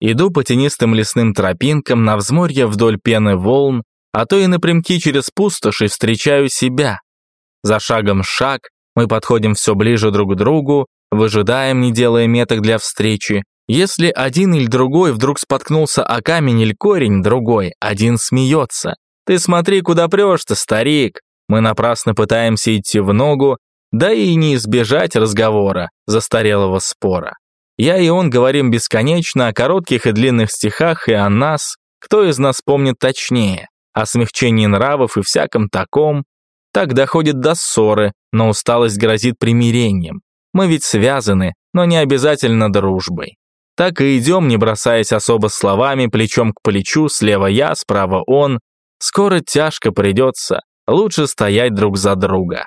Иду по тенистым лесным тропинкам на взморье вдоль пены волн, а то и напрямки через пустошь и встречаю себя. За шагом шаг, мы подходим все ближе друг к другу, выжидаем, не делая меток для встречи. Если один или другой вдруг споткнулся о камень или корень, другой, один смеется. «Ты смотри, куда прешь-то, старик!» Мы напрасно пытаемся идти в ногу, да и не избежать разговора, застарелого спора. Я и он говорим бесконечно о коротких и длинных стихах и о нас, кто из нас помнит точнее, о смягчении нравов и всяком таком. Так доходит до ссоры, но усталость грозит примирением. Мы ведь связаны, но не обязательно дружбой. Так и идем, не бросаясь особо словами, плечом к плечу, слева я, справа он. Скоро тяжко придется, лучше стоять друг за друга.